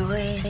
noise.